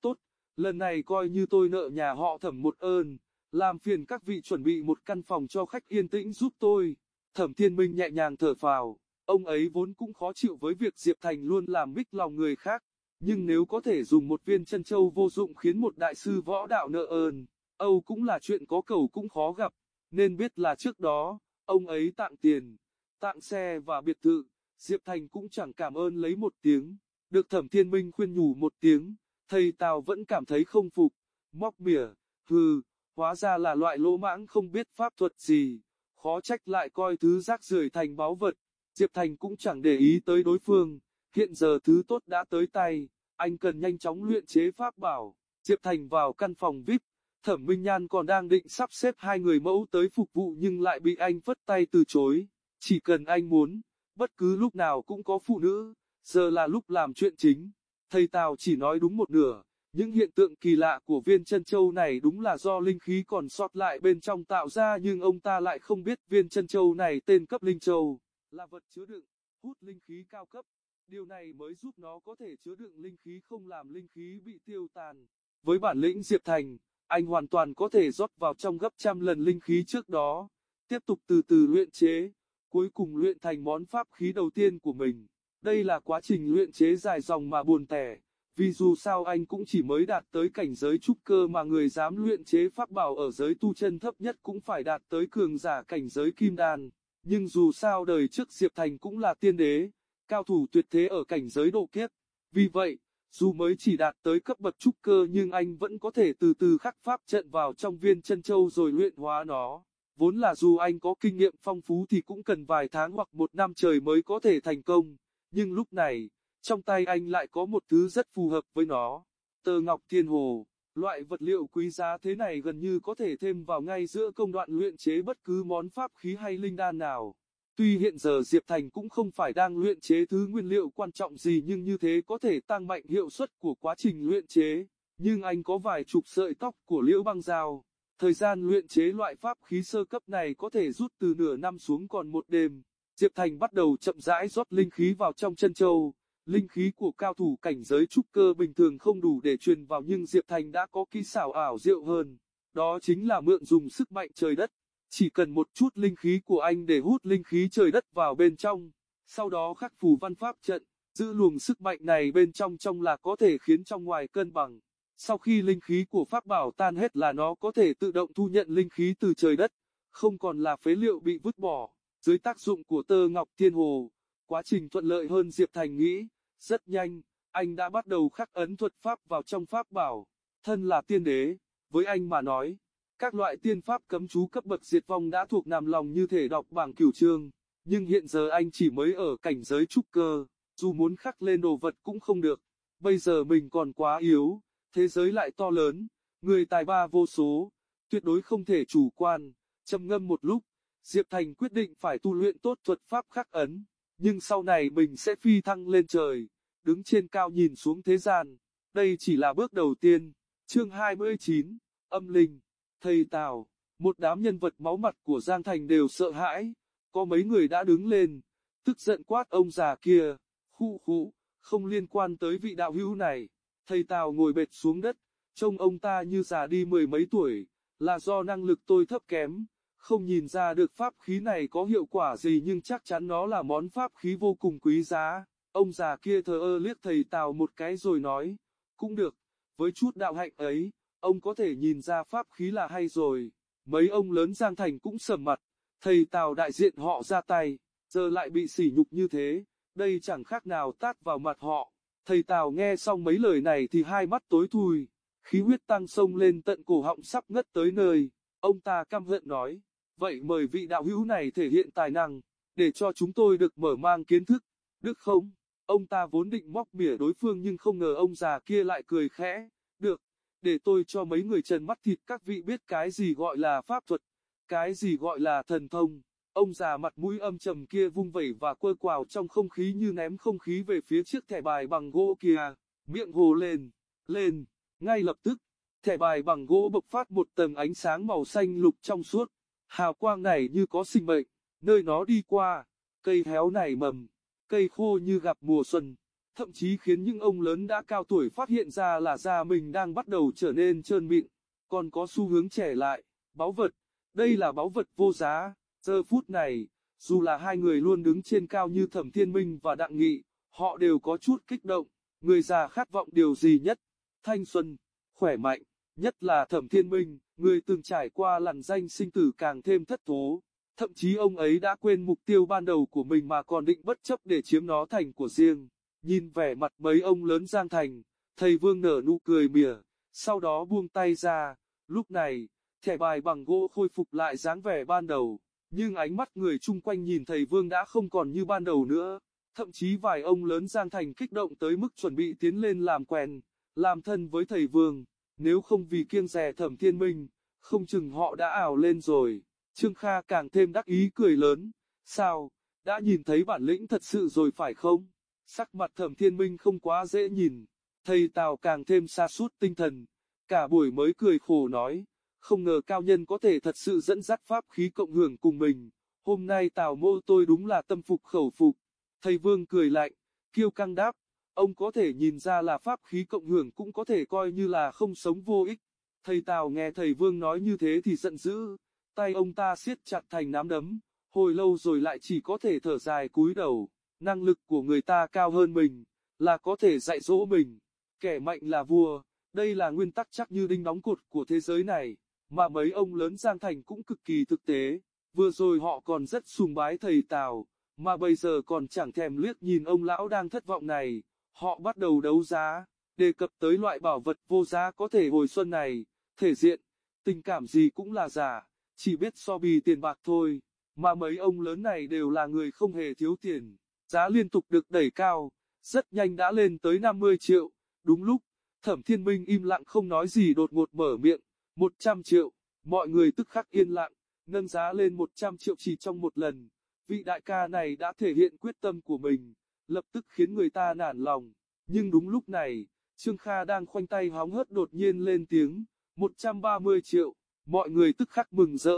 tốt, lần này coi như tôi nợ nhà họ thẩm một ơn, làm phiền các vị chuẩn bị một căn phòng cho khách yên tĩnh giúp tôi. Thẩm Thiên Minh nhẹ nhàng thở phào, ông ấy vốn cũng khó chịu với việc Diệp Thành luôn làm mích lòng người khác, nhưng nếu có thể dùng một viên chân châu vô dụng khiến một đại sư võ đạo nợ ơn, Âu cũng là chuyện có cầu cũng khó gặp, nên biết là trước đó, Ông ấy tặng tiền, tặng xe và biệt thự, Diệp Thành cũng chẳng cảm ơn lấy một tiếng. Được Thẩm Thiên Minh khuyên nhủ một tiếng, thầy Tào vẫn cảm thấy không phục, móc mỉa, hừ, hóa ra là loại lỗ mãng không biết pháp thuật gì, khó trách lại coi thứ rác rưởi thành báu vật. Diệp Thành cũng chẳng để ý tới đối phương, hiện giờ thứ tốt đã tới tay, anh cần nhanh chóng luyện chế pháp bảo. Diệp Thành vào căn phòng VIP, Thẩm Minh Nhan còn đang định sắp xếp hai người mẫu tới phục vụ nhưng lại bị anh phất tay từ chối. Chỉ cần anh muốn, bất cứ lúc nào cũng có phụ nữ, giờ là lúc làm chuyện chính. Thầy Tào chỉ nói đúng một nửa, những hiện tượng kỳ lạ của viên chân châu này đúng là do linh khí còn sót lại bên trong tạo ra nhưng ông ta lại không biết viên chân châu này tên cấp linh châu, là vật chứa đựng, hút linh khí cao cấp. Điều này mới giúp nó có thể chứa đựng linh khí không làm linh khí bị tiêu tàn. Với bản lĩnh Diệp Thành, anh hoàn toàn có thể rót vào trong gấp trăm lần linh khí trước đó, tiếp tục từ từ luyện chế, cuối cùng luyện thành món pháp khí đầu tiên của mình. Đây là quá trình luyện chế dài dòng mà buồn tẻ, vì dù sao anh cũng chỉ mới đạt tới cảnh giới trúc cơ mà người dám luyện chế pháp bảo ở giới tu chân thấp nhất cũng phải đạt tới cường giả cảnh giới kim đan. Nhưng dù sao đời trước Diệp Thành cũng là tiên đế, cao thủ tuyệt thế ở cảnh giới độ kiếp. Vì vậy, dù mới chỉ đạt tới cấp bậc trúc cơ nhưng anh vẫn có thể từ từ khắc pháp trận vào trong viên chân châu rồi luyện hóa nó. Vốn là dù anh có kinh nghiệm phong phú thì cũng cần vài tháng hoặc một năm trời mới có thể thành công. Nhưng lúc này, trong tay anh lại có một thứ rất phù hợp với nó. Tơ ngọc thiên hồ, loại vật liệu quý giá thế này gần như có thể thêm vào ngay giữa công đoạn luyện chế bất cứ món pháp khí hay linh đan nào. Tuy hiện giờ Diệp Thành cũng không phải đang luyện chế thứ nguyên liệu quan trọng gì nhưng như thế có thể tăng mạnh hiệu suất của quá trình luyện chế. Nhưng anh có vài chục sợi tóc của liễu băng dao. Thời gian luyện chế loại pháp khí sơ cấp này có thể rút từ nửa năm xuống còn một đêm. Diệp Thành bắt đầu chậm rãi rót linh khí vào trong chân châu. Linh khí của cao thủ cảnh giới trúc cơ bình thường không đủ để truyền vào nhưng Diệp Thành đã có kỹ xảo ảo diệu hơn. Đó chính là mượn dùng sức mạnh trời đất. Chỉ cần một chút linh khí của anh để hút linh khí trời đất vào bên trong, sau đó khắc phù văn pháp trận, giữ luồng sức mạnh này bên trong trong là có thể khiến trong ngoài cân bằng. Sau khi linh khí của pháp bảo tan hết là nó có thể tự động thu nhận linh khí từ trời đất, không còn là phế liệu bị vứt bỏ. Dưới tác dụng của tơ ngọc thiên hồ, quá trình thuận lợi hơn Diệp Thành nghĩ, rất nhanh, anh đã bắt đầu khắc ấn thuật pháp vào trong pháp bảo. Thân là tiên đế, với anh mà nói, các loại tiên pháp cấm chú cấp bậc diệt vong đã thuộc nằm lòng như thể đọc bảng cửu chương, nhưng hiện giờ anh chỉ mới ở cảnh giới trúc cơ, dù muốn khắc lên đồ vật cũng không được, bây giờ mình còn quá yếu, thế giới lại to lớn, người tài ba vô số, tuyệt đối không thể chủ quan, trầm ngâm một lúc, Diệp Thành quyết định phải tu luyện tốt thuật pháp khắc ấn, nhưng sau này mình sẽ phi thăng lên trời, đứng trên cao nhìn xuống thế gian, đây chỉ là bước đầu tiên, chương 29, âm linh, thầy Tào, một đám nhân vật máu mặt của Giang Thành đều sợ hãi, có mấy người đã đứng lên, tức giận quát ông già kia, khu khu, không liên quan tới vị đạo hữu này, thầy Tào ngồi bệt xuống đất, trông ông ta như già đi mười mấy tuổi, là do năng lực tôi thấp kém, không nhìn ra được pháp khí này có hiệu quả gì nhưng chắc chắn nó là món pháp khí vô cùng quý giá. Ông già kia thờ ơ liếc thầy Tào một cái rồi nói, cũng được, với chút đạo hạnh ấy, ông có thể nhìn ra pháp khí là hay rồi. Mấy ông lớn Giang Thành cũng sầm mặt, thầy Tào đại diện họ ra tay, giờ lại bị sỉ nhục như thế, đây chẳng khác nào tát vào mặt họ. Thầy Tào nghe xong mấy lời này thì hai mắt tối thui, khí huyết tăng sông lên tận cổ họng sắp ngất tới nơi. Ông ta căm hận nói, vậy mời vị đạo hữu này thể hiện tài năng, để cho chúng tôi được mở mang kiến thức, được không? Ông ta vốn định móc mỉa đối phương nhưng không ngờ ông già kia lại cười khẽ, được, để tôi cho mấy người trần mắt thịt các vị biết cái gì gọi là pháp thuật, cái gì gọi là thần thông. Ông già mặt mũi âm trầm kia vung vẩy và quơ quào trong không khí như ném không khí về phía chiếc thẻ bài bằng gỗ kia, miệng hồ lên, lên, ngay lập tức, thẻ bài bằng gỗ bộc phát một tầng ánh sáng màu xanh lục trong suốt, hào quang này như có sinh mệnh, nơi nó đi qua, cây héo này mầm, cây khô như gặp mùa xuân, thậm chí khiến những ông lớn đã cao tuổi phát hiện ra là da mình đang bắt đầu trở nên trơn mịn, còn có xu hướng trẻ lại, báu vật, đây là báu vật vô giá, giờ phút này, dù là hai người luôn đứng trên cao như Thẩm Thiên Minh và Đặng Nghị, họ đều có chút kích động, người già khát vọng điều gì nhất, thanh xuân, khỏe mạnh, nhất là Thẩm Thiên Minh, người từng trải qua lằn danh sinh tử càng thêm thất thố. Thậm chí ông ấy đã quên mục tiêu ban đầu của mình mà còn định bất chấp để chiếm nó thành của riêng. Nhìn vẻ mặt mấy ông lớn giang thành, thầy Vương nở nụ cười mỉa, sau đó buông tay ra. Lúc này, thẻ bài bằng gỗ khôi phục lại dáng vẻ ban đầu, nhưng ánh mắt người chung quanh nhìn thầy Vương đã không còn như ban đầu nữa. Thậm chí vài ông lớn giang thành kích động tới mức chuẩn bị tiến lên làm quen, làm thân với thầy Vương. Nếu không vì kiêng rè thẩm thiên minh, không chừng họ đã ảo lên rồi. Trương Kha càng thêm đắc ý cười lớn. Sao, đã nhìn thấy bản lĩnh thật sự rồi phải không? Sắc mặt thẩm thiên minh không quá dễ nhìn. Thầy Tào càng thêm xa sút tinh thần. Cả buổi mới cười khổ nói. Không ngờ cao nhân có thể thật sự dẫn dắt pháp khí cộng hưởng cùng mình. Hôm nay Tào mô tôi đúng là tâm phục khẩu phục. Thầy Vương cười lạnh, kiêu căng đáp, Ông có thể nhìn ra là pháp khí cộng hưởng cũng có thể coi như là không sống vô ích. Thầy Tào nghe thầy Vương nói như thế thì giận dữ, tay ông ta siết chặt thành nắm đấm, hồi lâu rồi lại chỉ có thể thở dài cúi đầu, năng lực của người ta cao hơn mình, là có thể dạy dỗ mình, kẻ mạnh là vua, đây là nguyên tắc chắc như đinh đóng cột của thế giới này, mà mấy ông lớn Giang Thành cũng cực kỳ thực tế, vừa rồi họ còn rất sùng bái thầy Tào, mà bây giờ còn chẳng thèm liếc nhìn ông lão đang thất vọng này. Họ bắt đầu đấu giá, đề cập tới loại bảo vật vô giá có thể hồi xuân này, thể diện, tình cảm gì cũng là giả, chỉ biết so bì tiền bạc thôi, mà mấy ông lớn này đều là người không hề thiếu tiền, giá liên tục được đẩy cao, rất nhanh đã lên tới 50 triệu, đúng lúc, thẩm thiên minh im lặng không nói gì đột ngột mở miệng, 100 triệu, mọi người tức khắc yên lặng, nâng giá lên 100 triệu chỉ trong một lần, vị đại ca này đã thể hiện quyết tâm của mình lập tức khiến người ta nản lòng. Nhưng đúng lúc này, Trương Kha đang khoanh tay hóng hớt đột nhiên lên tiếng, 130 triệu, mọi người tức khắc mừng rỡ,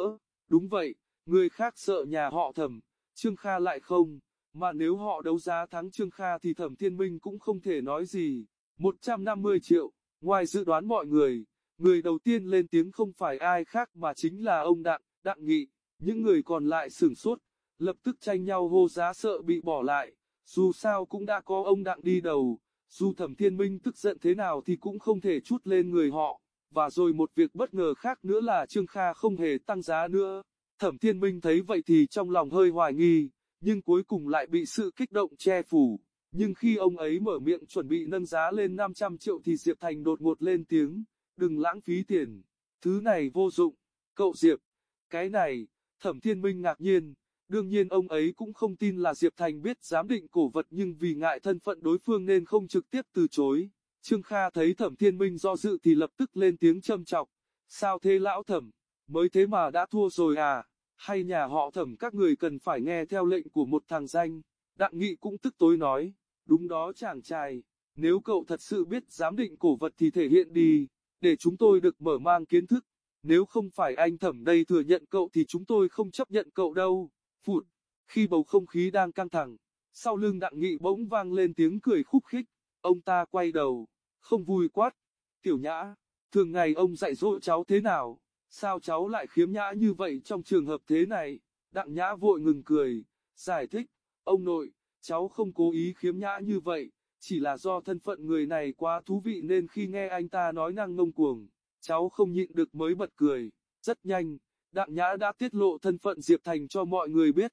đúng vậy, người khác sợ nhà họ thẩm, Trương Kha lại không, mà nếu họ đấu giá thắng Trương Kha thì thẩm thiên minh cũng không thể nói gì, 150 triệu, ngoài dự đoán mọi người, người đầu tiên lên tiếng không phải ai khác mà chính là ông Đặng, Đặng Nghị, những người còn lại sửng sốt, lập tức tranh nhau hô giá sợ bị bỏ lại. Dù sao cũng đã có ông Đặng đi đầu, dù thẩm thiên minh tức giận thế nào thì cũng không thể chút lên người họ. Và rồi một việc bất ngờ khác nữa là Trương Kha không hề tăng giá nữa. Thẩm thiên minh thấy vậy thì trong lòng hơi hoài nghi, nhưng cuối cùng lại bị sự kích động che phủ. Nhưng khi ông ấy mở miệng chuẩn bị nâng giá lên 500 triệu thì Diệp Thành đột ngột lên tiếng, đừng lãng phí tiền, Thứ này vô dụng, cậu Diệp, cái này, thẩm thiên minh ngạc nhiên, đương nhiên ông ấy cũng không tin là Diệp Thành biết giám định cổ vật nhưng vì ngại thân phận đối phương nên không trực tiếp từ chối. Trương Kha thấy thẩm thiên minh do dự thì lập tức lên tiếng châm chọc, sao thế lão thẩm, mới thế mà đã thua rồi à, hay nhà họ thẩm các người cần phải nghe theo lệnh của một thằng danh, đặng nghị cũng tức tối nói, đúng đó chàng trai, nếu cậu thật sự biết giám định cổ vật thì thể hiện đi, để chúng tôi được mở mang kiến thức, nếu không phải anh thẩm đây thừa nhận cậu thì chúng tôi không chấp nhận cậu đâu, phụt, khi bầu không khí đang căng thẳng, sau lưng đặng nghị bỗng vang lên tiếng cười khúc khích, ông ta quay đầu, không vui quát, tiểu nhã, thường ngày ông dạy dỗ cháu thế nào, sao cháu lại khiếm nhã như vậy trong trường hợp thế này, đặng nhã vội ngừng cười, giải thích, ông nội, cháu không cố ý khiếm nhã như vậy, chỉ là do thân phận người này quá thú vị nên khi nghe anh ta nói năng ngông cuồng, cháu không nhịn được mới bật cười, rất nhanh, đặng nhã đã tiết lộ thân phận Diệp Thành cho mọi người biết,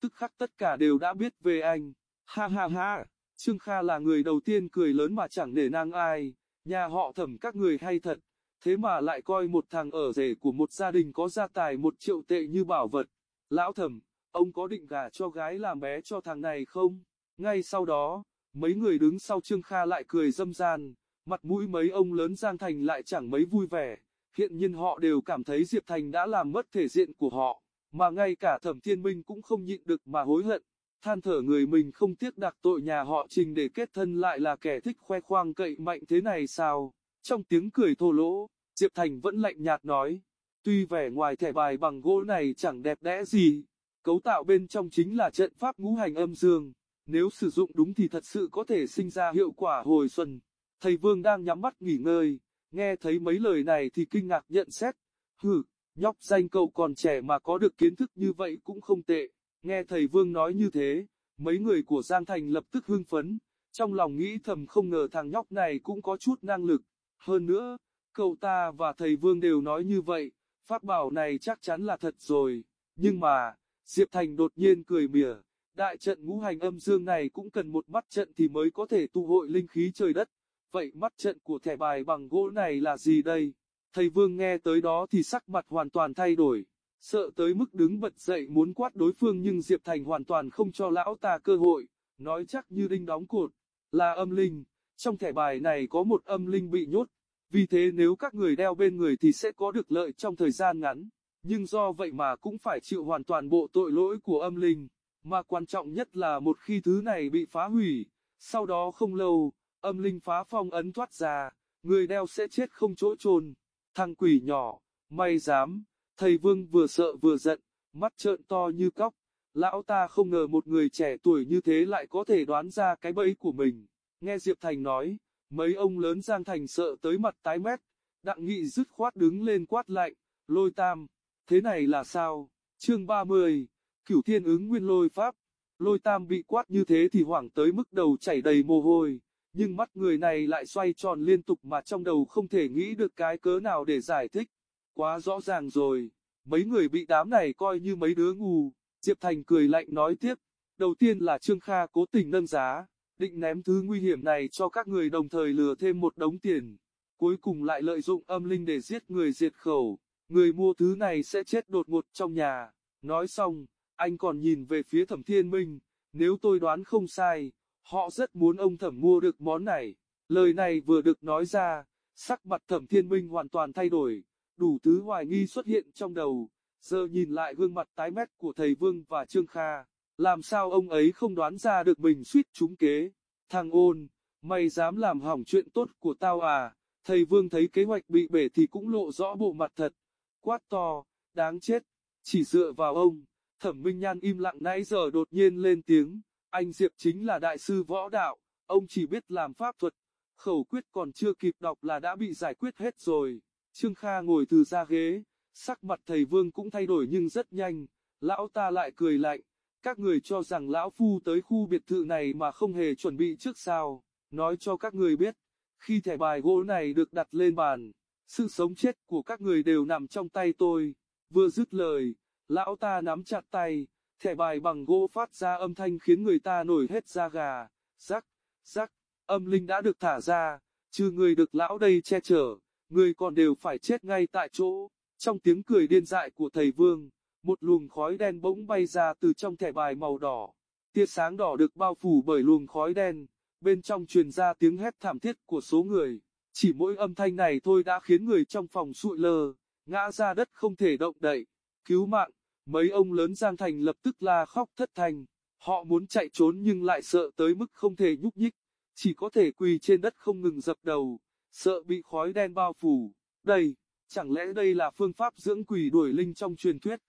tức khắc tất cả đều đã biết về anh, ha ha ha, Trương Kha là người đầu tiên cười lớn mà chẳng nể nang ai, nhà họ thẩm các người hay thật, thế mà lại coi một thằng ở rể của một gia đình có gia tài một triệu tệ như bảo vật, lão thẩm, ông có định gả cho gái làm bé cho thằng này không? Ngay sau đó, mấy người đứng sau Trương Kha lại cười dâm gian, mặt mũi mấy ông lớn Giang Thành lại chẳng mấy vui vẻ, hiện nhiên họ đều cảm thấy Diệp Thành đã làm mất thể diện của họ, mà ngay cả Thẩm Thiên Minh cũng không nhịn được mà hối hận, than thở người mình không tiếc đặc tội nhà họ Trình để kết thân lại là kẻ thích khoe khoang cậy mạnh thế này sao? Trong tiếng cười thô lỗ, Diệp Thành vẫn lạnh nhạt nói, tuy vẻ ngoài thẻ bài bằng gỗ này chẳng đẹp đẽ gì, cấu tạo bên trong chính là trận pháp ngũ hành âm dương, nếu sử dụng đúng thì thật sự có thể sinh ra hiệu quả hồi xuân. Thầy Vương đang nhắm mắt nghỉ ngơi, nghe thấy mấy lời này thì kinh ngạc nhận xét, hừ, nhóc danh cậu còn trẻ mà có được kiến thức như vậy cũng không tệ, nghe thầy Vương nói như thế, mấy người của Giang Thành lập tức hưng phấn, trong lòng nghĩ thầm không ngờ thằng nhóc này cũng có chút năng lực, hơn nữa, cậu ta và thầy Vương đều nói như vậy, pháp bảo này chắc chắn là thật rồi, nhưng mà, Diệp Thành đột nhiên cười mỉa, đại trận ngũ hành âm dương này cũng cần một mắt trận thì mới có thể tu hội linh khí trời đất, vậy mắt trận của thẻ bài bằng gỗ này là gì đây? Thầy Vương nghe tới đó thì sắc mặt hoàn toàn thay đổi, sợ tới mức đứng bật dậy muốn quát đối phương nhưng Diệp Thành hoàn toàn không cho lão ta cơ hội, nói chắc như đinh đóng cột, là âm linh, trong thẻ bài này có một âm linh bị nhốt, vì thế nếu các người đeo bên người thì sẽ có được lợi trong thời gian ngắn, nhưng do vậy mà cũng phải chịu hoàn toàn bộ tội lỗi của âm linh, mà quan trọng nhất là một khi thứ này bị phá hủy, sau đó không lâu, âm linh phá phong ấn thoát ra, người đeo sẽ chết không chỗ chôn. Thằng quỷ nhỏ, may dám, thầy vương vừa sợ vừa giận, mắt trợn to như cóc, lão ta không ngờ một người trẻ tuổi như thế lại có thể đoán ra cái bẫy của mình. Nghe Diệp Thành nói, mấy ông lớn Giang Thành sợ tới mặt tái mét, đặng nghị dứt khoát đứng lên quát lạnh, lôi tam, thế này là sao? Chương 30, Cửu Thiên ứng nguyên lôi pháp, lôi tam bị quát như thế thì hoảng tới mức đầu chảy đầy mồ hôi nhưng mắt người này lại xoay tròn liên tục mà trong đầu không thể nghĩ được cái cớ nào để giải thích. Quá rõ ràng rồi, mấy người bị đám này coi như mấy đứa ngu, Diệp Thành cười lạnh nói tiếp, đầu tiên là Trương Kha cố tình nâng giá, định ném thứ nguy hiểm này cho các người đồng thời lừa thêm một đống tiền, cuối cùng lại lợi dụng âm linh để giết người diệt khẩu, người mua thứ này sẽ chết đột ngột trong nhà, nói xong, anh còn nhìn về phía thẩm thiên minh, nếu tôi đoán không sai, Họ rất muốn ông thẩm mua được món này. Lời này vừa được nói ra, sắc mặt thẩm thiên minh hoàn toàn thay đổi, đủ thứ hoài nghi xuất hiện trong đầu. Giờ nhìn lại gương mặt tái mét của thầy Vương và Trương Kha, làm sao ông ấy không đoán ra được mình suýt trúng kế. Thằng ôn, mày dám làm hỏng chuyện tốt của tao à? Thầy Vương thấy kế hoạch bị bể thì cũng lộ rõ bộ mặt thật. Quát to, đáng chết, chỉ dựa vào ông. Thẩm Minh Nhan im lặng nãy giờ đột nhiên lên tiếng, anh Diệp chính là đại sư võ đạo, ông chỉ biết làm pháp thuật, khẩu quyết còn chưa kịp đọc là đã bị giải quyết hết rồi. Trương Kha ngồi từ ra ghế, sắc mặt thầy Vương cũng thay đổi nhưng rất nhanh, lão ta lại cười lạnh, các người cho rằng lão phu tới khu biệt thự này mà không hề chuẩn bị trước sao, nói cho các người biết, khi thẻ bài gỗ này được đặt lên bàn, sự sống chết của các người đều nằm trong tay tôi, vừa dứt lời, lão ta nắm chặt tay, Thẻ bài bằng gỗ phát ra âm thanh khiến người ta nổi hết da gà, rắc, rắc, âm linh đã được thả ra, trừ người được lão đây che chở, người còn đều phải chết ngay tại chỗ. Trong tiếng cười điên dại của thầy Vương, một luồng khói đen bỗng bay ra từ trong thẻ bài màu đỏ. Tia sáng đỏ được bao phủ bởi luồng khói đen, bên trong truyền ra tiếng hét thảm thiết của số người. Chỉ mỗi âm thanh này thôi đã khiến người trong phòng sụi lơ, ngã ra đất không thể động đậy. Cứu mạng, mấy ông lớn Giang Thành lập tức la khóc thất thanh. Họ muốn chạy trốn nhưng lại sợ tới mức không thể nhúc nhích, chỉ có thể quỳ trên đất không ngừng dập đầu, sợ bị khói đen bao phủ. Đây, chẳng lẽ đây là phương pháp dưỡng quỷ đuổi linh trong truyền thuyết?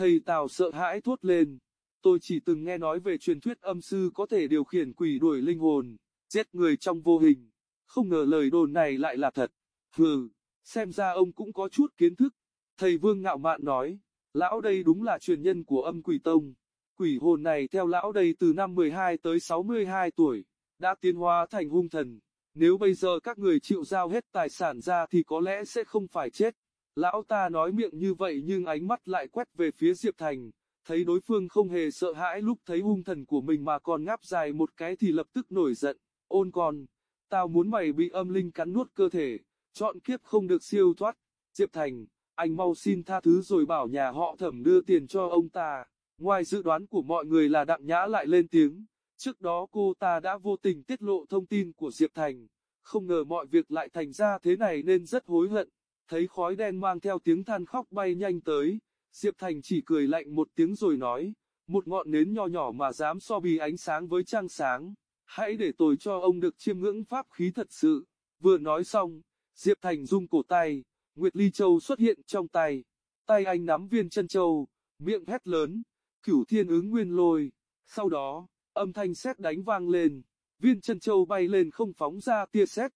Thầy Tào sợ hãi thốt lên. Tôi chỉ từng nghe nói về truyền thuyết âm sư có thể điều khiển quỷ đuổi linh hồn, giết người trong vô hình. Không ngờ lời đồn này lại là thật. Hừ, xem ra ông cũng có chút kiến thức. Thầy Vương ngạo mạn nói, lão đây đúng là truyền nhân của âm quỷ tông. Quỷ hồn này theo lão đây từ năm 12 tới 62 tuổi, đã tiến hóa thành hung thần. Nếu bây giờ các người chịu giao hết tài sản ra thì có lẽ sẽ không phải chết. Lão ta nói miệng như vậy nhưng ánh mắt lại quét về phía Diệp Thành, thấy đối phương không hề sợ hãi lúc thấy hung thần của mình mà còn ngáp dài một cái thì lập tức nổi giận, ôn con, tao muốn mày bị âm linh cắn nuốt cơ thể, chọn kiếp không được siêu thoát, Diệp Thành, anh mau xin tha thứ rồi bảo nhà họ thẩm đưa tiền cho ông ta, ngoài dự đoán của mọi người là đặng nhã lại lên tiếng, trước đó cô ta đã vô tình tiết lộ thông tin của Diệp Thành, không ngờ mọi việc lại thành ra thế này nên rất hối hận thấy khói đen mang theo tiếng than khóc bay nhanh tới, Diệp Thành chỉ cười lạnh một tiếng rồi nói, một ngọn nến nho nhỏ mà dám so bì ánh sáng với trăng sáng, hãy để tôi cho ông được chiêm ngưỡng pháp khí thật sự. Vừa nói xong, Diệp Thành rung cổ tay, Nguyệt Ly Châu xuất hiện trong tay, tay anh nắm viên chân châu, miệng hét lớn, cửu thiên ứng nguyên lôi, sau đó, âm thanh sét đánh vang lên, viên chân châu bay lên không phóng ra tia sét,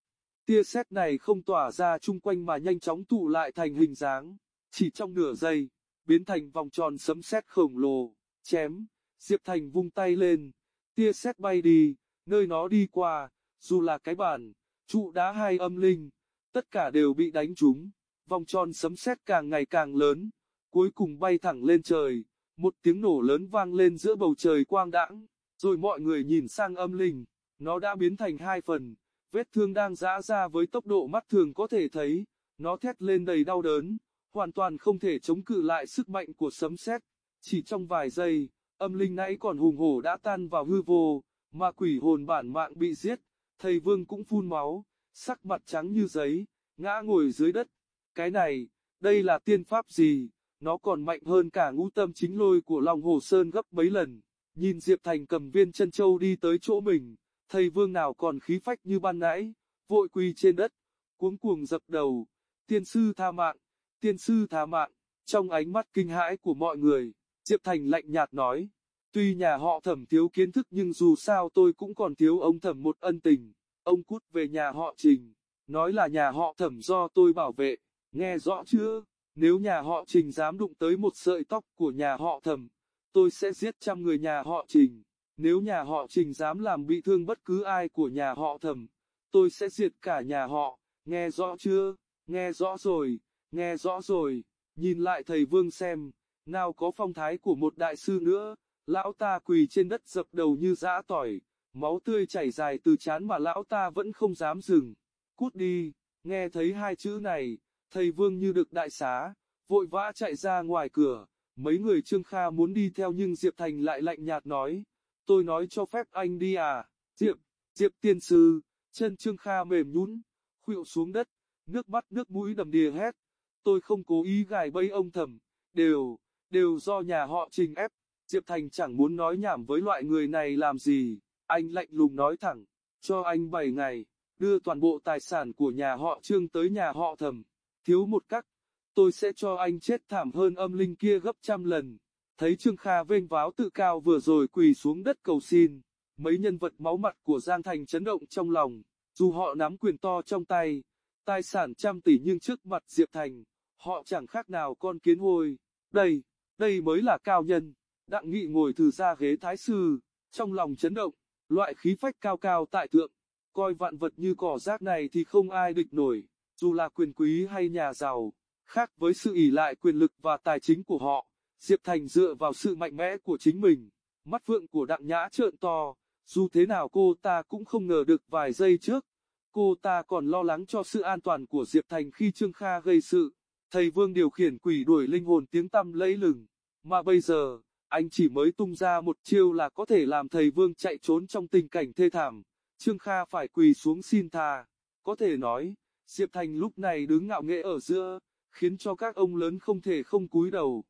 Tia sét này không tỏa ra chung quanh mà nhanh chóng tụ lại thành hình dáng, chỉ trong nửa giây, biến thành vòng tròn sấm sét khổng lồ, chém, Diệp Thành vung tay lên, tia sét bay đi, nơi nó đi qua, dù là cái bản, trụ đá hay âm linh, tất cả đều bị đánh trúng, vòng tròn sấm sét càng ngày càng lớn, cuối cùng bay thẳng lên trời, một tiếng nổ lớn vang lên giữa bầu trời quang đãng, rồi mọi người nhìn sang âm linh, nó đã biến thành hai phần. Vết thương đang giã ra với tốc độ mắt thường có thể thấy, nó thét lên đầy đau đớn, hoàn toàn không thể chống cự lại sức mạnh của sấm sét. Chỉ trong vài giây, âm linh nãy còn hùng hổ đã tan vào hư vô, mà quỷ hồn bản mạng bị giết, thầy vương cũng phun máu, sắc mặt trắng như giấy, ngã ngồi dưới đất. Cái này, đây là tiên pháp gì, nó còn mạnh hơn cả ngũ tâm chính lôi của lòng hồ sơn gấp mấy lần. Nhìn Diệp Thành cầm viên chân châu đi tới chỗ mình, thầy vương nào còn khí phách như ban nãy, vội quỳ trên đất, cuống cuồng dập đầu, tiên sư tha mạng, tiên sư tha mạng, trong ánh mắt kinh hãi của mọi người, Diệp Thành lạnh nhạt nói, tuy nhà họ thẩm thiếu kiến thức nhưng dù sao tôi cũng còn thiếu ông thẩm một ân tình, ông cút về nhà họ trình, nói là nhà họ thẩm do tôi bảo vệ, nghe rõ chưa, nếu nhà họ trình dám đụng tới một sợi tóc của nhà họ thẩm, tôi sẽ giết trăm người nhà họ trình. Nếu nhà họ Trình dám làm bị thương bất cứ ai của nhà họ thẩm, tôi sẽ diệt cả nhà họ, nghe rõ chưa, nghe rõ rồi, nghe rõ rồi, nhìn lại thầy Vương xem, nào có phong thái của một đại sư nữa, lão ta quỳ trên đất dập đầu như dã tỏi, máu tươi chảy dài từ chán mà lão ta vẫn không dám dừng, cút đi, nghe thấy hai chữ này, thầy Vương như được đại xá, vội vã chạy ra ngoài cửa, mấy người Trương Kha muốn đi theo nhưng Diệp Thành lại lạnh nhạt nói, tôi nói cho phép anh đi à, Diệp, Diệp tiên sư, chân Trương Kha mềm nhún khuỵu xuống đất, nước mắt nước mũi đầm đìa hét, tôi không cố ý gài bẫy ông thầm, đều, đều do nhà họ trình ép, Diệp Thành chẳng muốn nói nhảm với loại người này làm gì, anh lạnh lùng nói thẳng, cho anh 7 ngày, đưa toàn bộ tài sản của nhà họ Trương tới nhà họ thầm, thiếu một cách, tôi sẽ cho anh chết thảm hơn âm linh kia gấp trăm lần. Thấy Trương Kha vênh váo tự cao vừa rồi quỳ xuống đất cầu xin, mấy nhân vật máu mặt của Giang Thành chấn động trong lòng, dù họ nắm quyền to trong tay, tài sản trăm tỷ nhưng trước mặt Diệp Thành, họ chẳng khác nào con kiến hôi. Đây, đây mới là cao nhân. Đặng Nghị ngồi thử ra ghế thái sư, trong lòng chấn động, loại khí phách cao cao tại thượng, coi vạn vật như cỏ rác này thì không ai địch nổi, dù là quyền quý hay nhà giàu, khác với sự ỷ lại quyền lực và tài chính của họ. Diệp Thành dựa vào sự mạnh mẽ của chính mình, mắt vượng của đặng nhã trợn to, dù thế nào cô ta cũng không ngờ được vài giây trước, Cô ta còn lo lắng cho sự an toàn của Diệp Thành khi Trương Kha gây sự. Thầy Vương điều khiển quỷ đuổi linh hồn tiếng tăm lẫy lừng. Mà bây giờ, anh chỉ mới tung ra một chiêu là có thể làm thầy Vương chạy trốn trong tình cảnh thê thảm. Trương Kha phải quỳ xuống xin tha. Có thể nói, Diệp Thành lúc này đứng ngạo nghễ ở giữa, khiến cho các ông lớn không thể không cúi đầu.